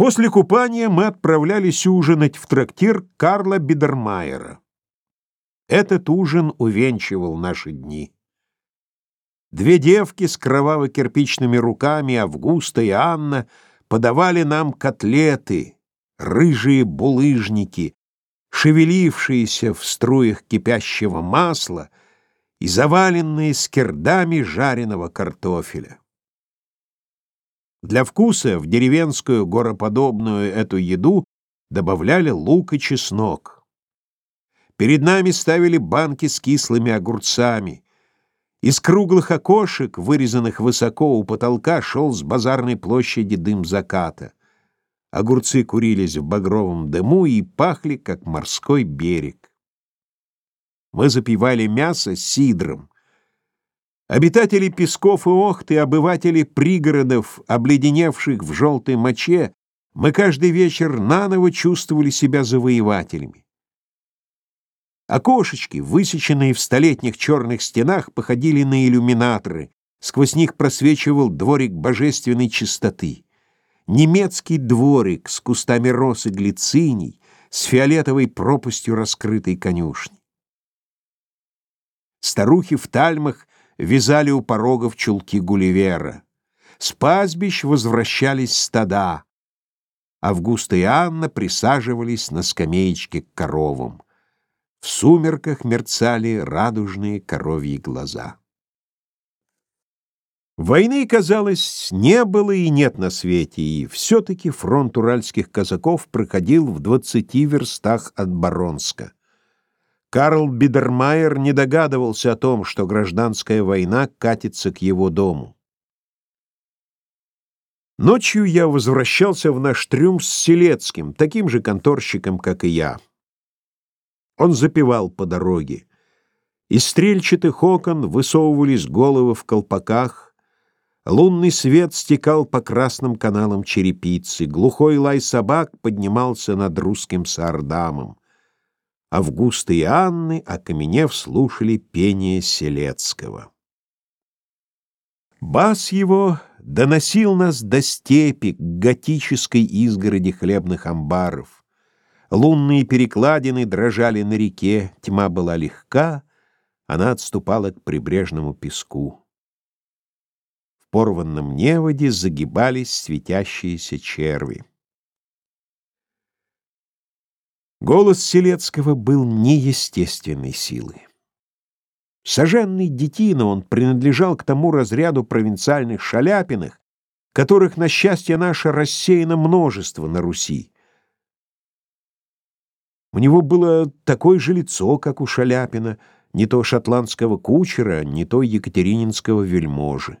После купания мы отправлялись ужинать в трактир Карла Бидермайера. Этот ужин увенчивал наши дни. Две девки с кроваво-кирпичными руками, Августа и Анна, подавали нам котлеты, рыжие булыжники, шевелившиеся в струях кипящего масла и заваленные скирдами жареного картофеля. Для вкуса в деревенскую гороподобную эту еду добавляли лук и чеснок. Перед нами ставили банки с кислыми огурцами. Из круглых окошек, вырезанных высоко у потолка, шел с базарной площади дым заката. Огурцы курились в багровом дыму и пахли, как морской берег. Мы запивали мясо сидром. Обитатели Песков и Охты, обыватели пригородов, обледеневших в желтой моче, мы каждый вечер наново чувствовали себя завоевателями. Окошечки, высеченные в столетних черных стенах, походили на иллюминаторы, сквозь них просвечивал дворик божественной чистоты. Немецкий дворик с кустами роз и глициний, с фиолетовой пропастью раскрытой конюшни. Старухи в тальмах вязали у порогов чулки Гулливера. С пастбищ возвращались стада. Августа и Анна присаживались на скамеечке к коровам. В сумерках мерцали радужные коровьи глаза. Войны, казалось, не было и нет на свете, и все-таки фронт уральских казаков проходил в двадцати верстах от Баронска. Карл Бидермайер не догадывался о том, что гражданская война катится к его дому. Ночью я возвращался в наш трюм с Селецким, таким же конторщиком, как и я. Он запевал по дороге. Из стрельчатых окон высовывались головы в колпаках, лунный свет стекал по красным каналам черепицы, глухой лай собак поднимался над русским сардамом. Августа и Анны, окаменев, слушали пение Селецкого. Бас его доносил нас до степи, к готической изгороди хлебных амбаров. Лунные перекладины дрожали на реке, тьма была легка, она отступала к прибрежному песку. В порванном неводе загибались светящиеся черви. Голос Селецкого был неестественной силы. Соженный детина он принадлежал к тому разряду провинциальных шаляпиных, которых, на счастье наше, рассеяно множество на Руси. У него было такое же лицо, как у Шаляпина, не то шотландского кучера, не то екатерининского вельможи.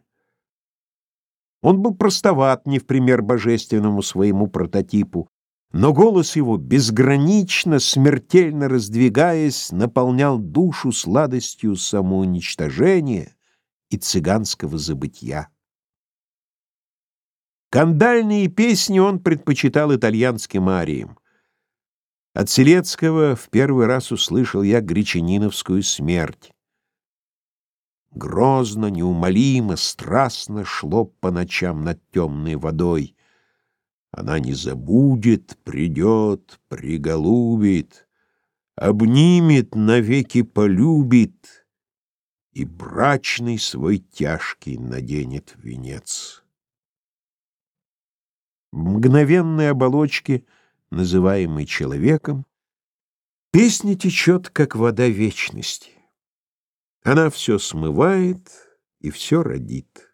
Он был простоват не в пример божественному своему прототипу, но голос его, безгранично, смертельно раздвигаясь, наполнял душу сладостью самоуничтожения и цыганского забытья. Кандальные песни он предпочитал итальянским ариям. От Селецкого в первый раз услышал я гречаниновскую смерть. Грозно, неумолимо, страстно шло по ночам над темной водой — она не забудет, придет, приголубит, Обнимет, навеки полюбит И брачный свой тяжкий наденет венец. В мгновенной оболочке, называемой человеком, Песня течет, как вода вечности. Она все смывает и все родит.